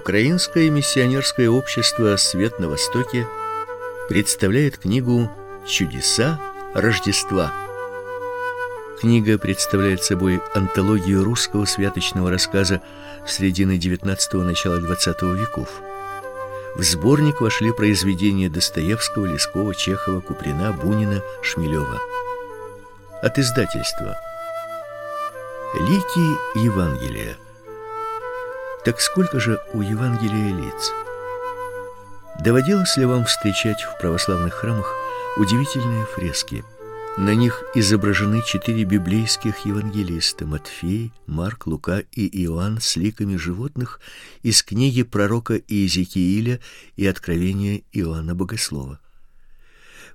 Украинское миссионерское общество Свет на Востоке представляет книгу Чудеса Рождества. Книга представляет собой антологию русского святочного рассказа середины XIX начала XX веков. В сборник вошли произведения Достоевского, Лескова, Чехова, Куприна, Бунина, Шмелева. От издательства Лики Евангелия так сколько же у Евангелия лиц? Доводилось ли вам встречать в православных храмах удивительные фрески? На них изображены четыре библейских евангелиста: Матфей, Марк, Лука и Иоанн с ликами животных из книги пророка Иезекииля и Откровения Иоанна Богослова.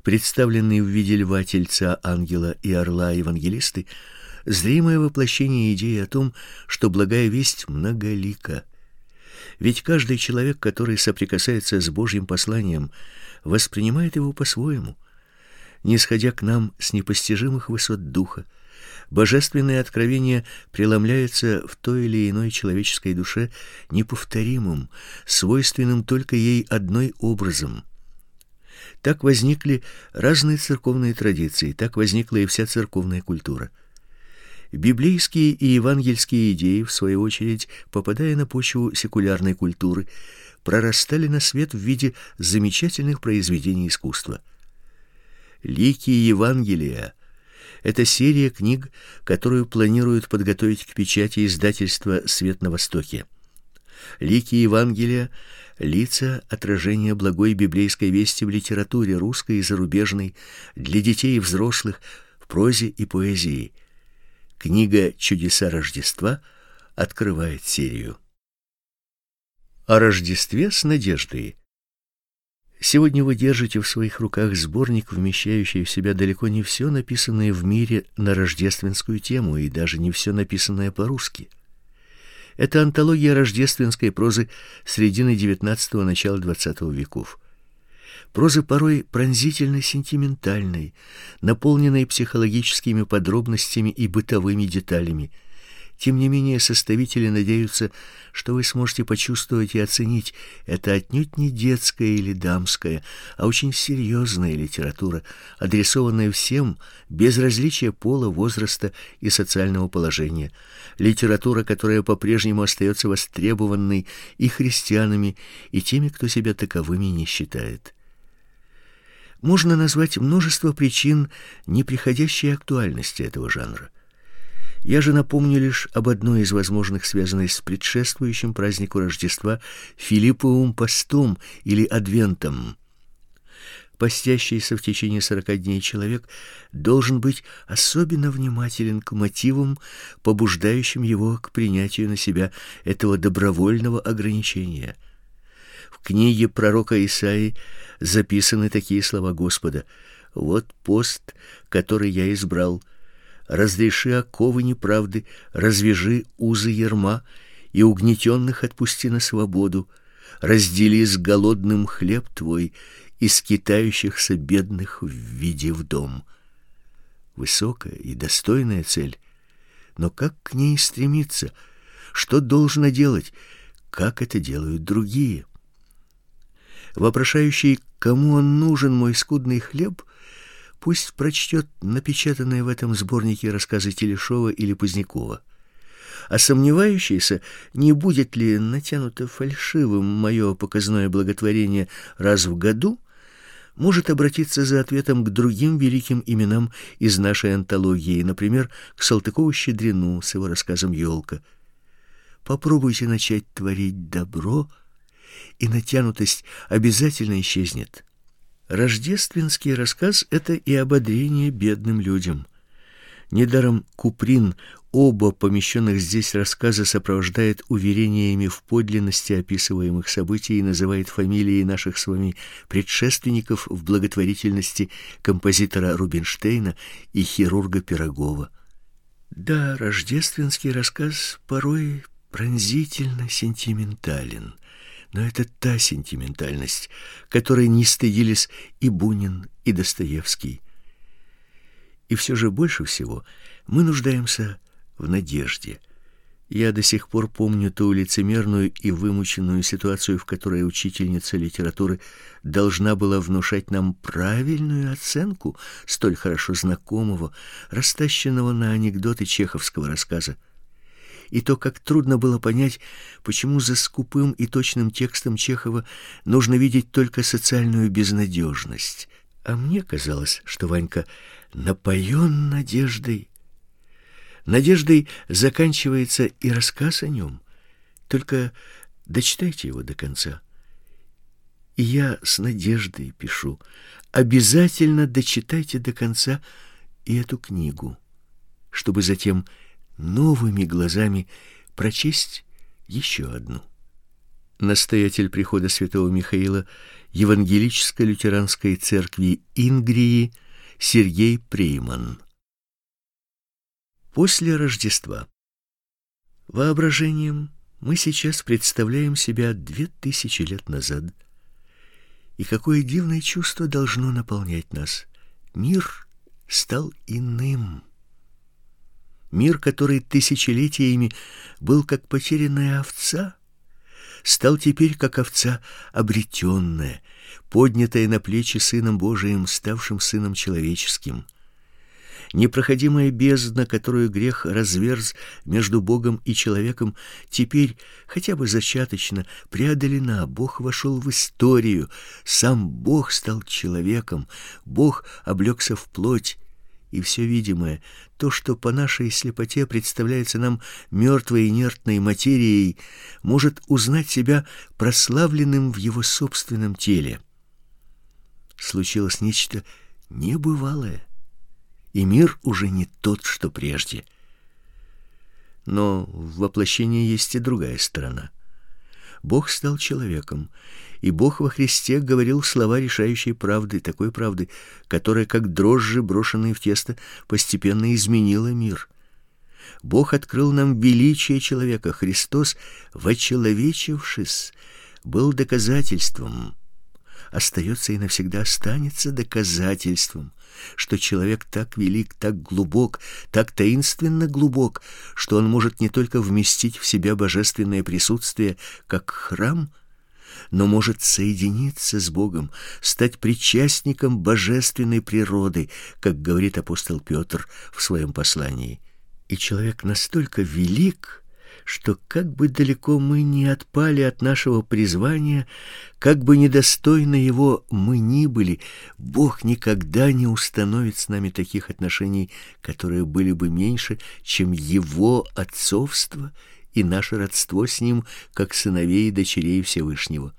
Представленные в виде льва, тельца, ангела и орла евангелисты зримое воплощение идеи о том, что благая весть многолика. Ведь каждый человек, который соприкасается с Божьим посланием, воспринимает его по-своему. Не сходя к нам с непостижимых высот духа, божественное откровение преломляется в той или иной человеческой душе неповторимым, свойственным только ей одной образом. Так возникли разные церковные традиции, так возникла и вся церковная культура. Библейские и евангельские идеи, в свою очередь, попадая на почву секулярной культуры, прорастали на свет в виде замечательных произведений искусства. Лики Евангелия это серия книг, которую планируют подготовить к печати издательства Свет на Востоке. Лики Евангелия лица отражения благой библейской вести в литературе русской и зарубежной для детей и взрослых, в прозе и поэзии. Книга Чудеса Рождества открывает серию. О Рождестве с надеждой. Сегодня вы держите в своих руках сборник, вмещающий в себя далеко не все написанное в мире на рождественскую тему и даже не все написанное по-русски. Это антология рождественской прозы середины XIX начала XX веков прозы порой пронзительно сентиментальной, наполненной психологическими подробностями и бытовыми деталями. Тем не менее, составители надеются, что вы сможете почувствовать и оценить это отнюдь не детская или дамская, а очень серьезная литература, адресованная всем без различия пола, возраста и социального положения. Литература, которая по-прежнему остается востребованной и христианами, и теми, кто себя таковыми не считает можно назвать множество причин неприходящей актуальности этого жанра. Я же напомню лишь об одной из возможных, связанной с предшествующим празднику Рождества Филипповым постом или адвентом. Постящийся в течение сорока дней человек должен быть особенно внимателен к мотивам, побуждающим его к принятию на себя этого добровольного ограничения. В книге пророка Исаии записаны такие слова Господа: "Вот пост, который я избрал. Разреши оковы неправды, развяжи узы ярма и угнетенных отпусти на свободу. Раздели с голодным хлеб твой и скитающихся бедных введи в дом". Высокая и достойная цель. Но как к ней стремиться? Что должно делать? Как это делают другие? Вопрошающий, кому он нужен мой скудный хлеб, пусть прочтет напечатанные в этом сборнике рассказы Телешова или Позднякова. А сомневающийся, не будет ли натянуто фальшивым мое показное благотворение раз в году, может обратиться за ответом к другим великим именам из нашей антологии, например, к Салтыкову-Щедрину с его рассказом «Елка». Попробуйте начать творить добро — и натянутость обязательно исчезнет. Рождественский рассказ это и ободрение бедным людям. Недаром Куприн оба помещенных здесь рассказа сопровождает уверениями в подлинности описываемых событий и называет фамилии наших с вами предшественников в благотворительности композитора Рубинштейна и хирурга Пирогова. Да, рождественский рассказ порой пронзительно сентиментален но это та сентиментальность, которой не стыдились и Бунин, и Достоевский. И все же больше всего мы нуждаемся в надежде. Я до сих пор помню ту лицемерную и вымученную ситуацию, в которой учительница литературы должна была внушать нам правильную оценку столь хорошо знакомого, растащенного на анекдоты чеховского рассказа. И то, как трудно было понять, почему за скупым и точным текстом Чехова нужно видеть только социальную безнадежность. А мне казалось, что Ванька напоен надеждой Надеждой заканчивается и рассказ о нем. Только дочитайте его до конца. И я с надеждой пишу: обязательно дочитайте до конца и эту книгу, чтобы затем новыми глазами прочесть еще одну. Настоятель прихода Святого Михаила Евангелической лютеранской церкви Ингрии Сергей Прейман. После Рождества. Воображением мы сейчас представляем себя две тысячи лет назад. И какое дивное чувство должно наполнять нас. Мир стал иным. Мир, который тысячелетиями был как потерянная овца, стал теперь как овца обретенная, поднятая на плечи Сыном Божиим, ставшим Сыном Человеческим. Непроходимая бездна, которую грех разверз между Богом и человеком, теперь хотя бы зачаточно преодолена. Бог вошел в историю, сам Бог стал человеком, Бог облегся в плоть, и все видимое, то, что по нашей слепоте представляется нам мертвой инертной материей, может узнать себя прославленным в его собственном теле. Случилось нечто небывалое и мир уже не тот, что прежде. Но в воплощении есть и другая сторона. Бог стал человеком, и Бог во Христе говорил слова решающей правды, такой правды, которая, как дрожжи, брошенные в тесто, постепенно изменила мир. Бог открыл нам величие человека. Христос, вочеловечившись, был доказательством остается и навсегда останется доказательством, что человек так велик, так глубок, так таинственно глубок, что он может не только вместить в себя божественное присутствие как храм, но может соединиться с Богом, стать причастником божественной природы, как говорит апостол Петр в своем послании. И человек настолько велик, что как бы далеко мы ни отпали от нашего призвания, как бы недостойны его мы ни были, Бог никогда не установит с нами таких отношений, которые были бы меньше, чем его отцовство и наше родство с ним, как сыновей и дочерей Всевышнего.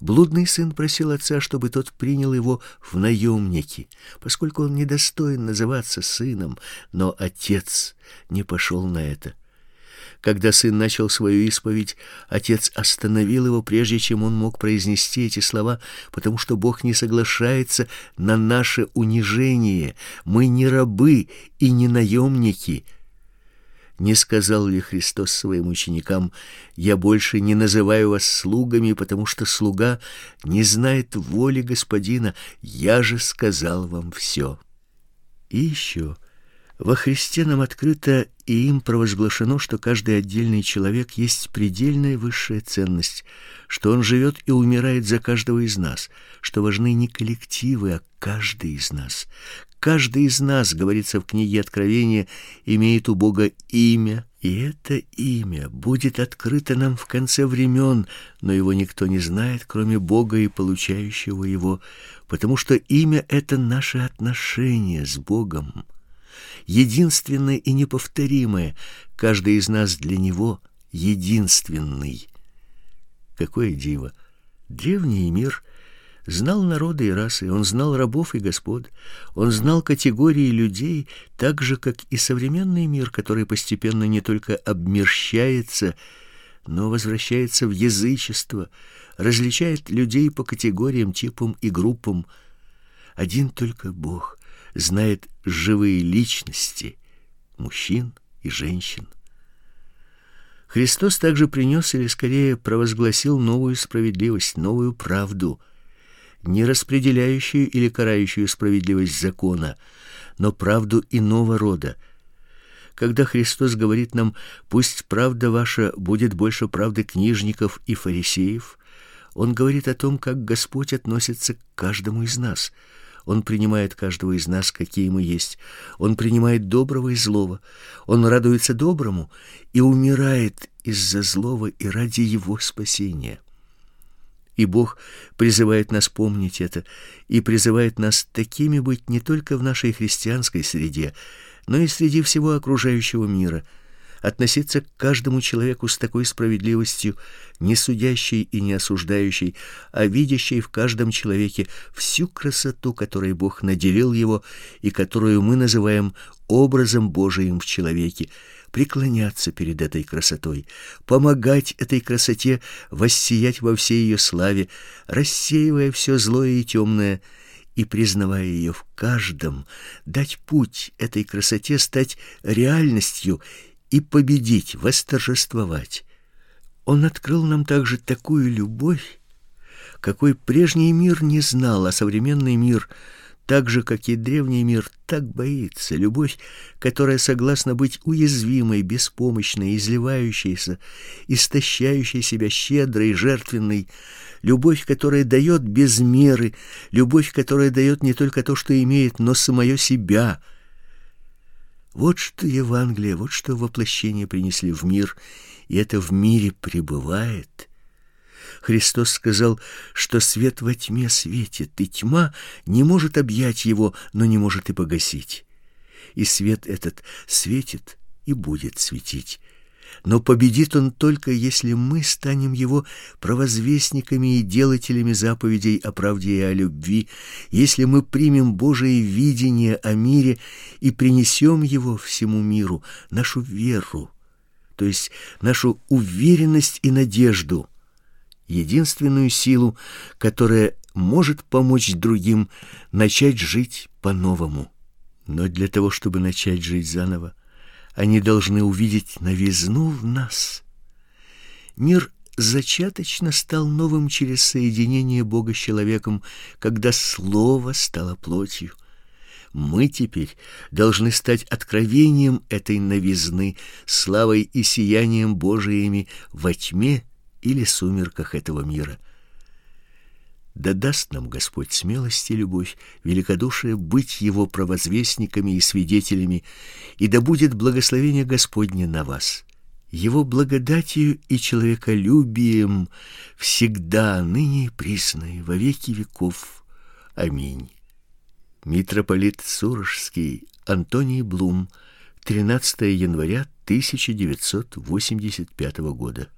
Блудный сын просил отца, чтобы тот принял его в наемники, поскольку он недостоин называться сыном, но отец не пошел на это. Когда сын начал свою исповедь, отец остановил его, прежде чем он мог произнести эти слова, потому что Бог не соглашается на наше унижение. Мы не рабы и не наемники. Не сказал ли Христос своим ученикам: "Я больше не называю вас слугами, потому что слуга не знает воли господина, я же сказал вам все». И еще во Христе нам открыто и им провозглашено, что каждый отдельный человек есть предельная высшая ценность, что он живет и умирает за каждого из нас, что важны не коллективы, а каждый из нас. Каждый из нас, говорится в книге Откровения, имеет у Бога имя, и это имя будет открыто нам в конце времен, но его никто не знает, кроме Бога и получающего его, потому что имя это наше отношение с Богом единственное и неповторимое. Каждый из нас для него единственный. Какое диво! Древний мир знал народы и расы, он знал рабов и господ, он знал категории людей, так же, как и современный мир, который постепенно не только обмерщается, но возвращается в язычество, различает людей по категориям, типам и группам. Один только Бог знает живые личности, мужчин и женщин. Христос также принес или скорее провозгласил новую справедливость, новую правду, не распределяющую или карающую справедливость закона, но правду иного рода, Когда Христос говорит нам: "Пусть правда ваша будет больше правды книжников и фарисеев", он говорит о том, как Господь относится к каждому из нас. Он принимает каждого из нас, какие мы есть. Он принимает доброго и злого. Он радуется доброму и умирает из-за злого и ради его спасения. И Бог призывает нас помнить это и призывает нас такими быть не только в нашей христианской среде, но и среди всего окружающего мира, относиться к каждому человеку с такой справедливостью, не судящей и не осуждающей, а видящей в каждом человеке всю красоту, которой Бог наделил его и которую мы называем образом Божиим в человеке, преклоняться перед этой красотой, помогать этой красоте воссиять во всей ее славе, рассеивая все злое и темное, и признавая ее в каждом, дать путь этой красоте стать реальностью и победить, восторжествовать. Он открыл нам также такую любовь, какой прежний мир не знал, а современный мир — так же, как и древний мир, так боится. Любовь, которая согласна быть уязвимой, беспомощной, изливающейся, истощающей себя щедрой, жертвенной. Любовь, которая дает без меры. Любовь, которая дает не только то, что имеет, но самое себя. Вот что Евангелие, вот что воплощение принесли в мир, и это в мире пребывает. Христос сказал, что свет во тьме светит, и тьма не может объять его, но не может и погасить. И свет этот светит и будет светить. Но победит он только, если мы станем его провозвестниками и делателями заповедей о правде и о любви, если мы примем Божие видение о мире и принесем его всему миру, нашу веру, то есть нашу уверенность и надежду единственную силу, которая может помочь другим начать жить по-новому. Но для того, чтобы начать жить заново, они должны увидеть новизну в нас. Мир зачаточно стал новым через соединение Бога с человеком, когда Слово стало плотью. Мы теперь должны стать откровением этой новизны, славой и сиянием Божиими во тьме или сумерках этого мира. Да даст нам Господь смелость и любовь, великодушие быть Его провозвестниками и свидетелями, и да будет благословение Господне на вас. Его благодатью и человеколюбием всегда, ныне и присно, во веки веков. Аминь. Митрополит Сурожский Антоний Блум, 13 января 1985 года.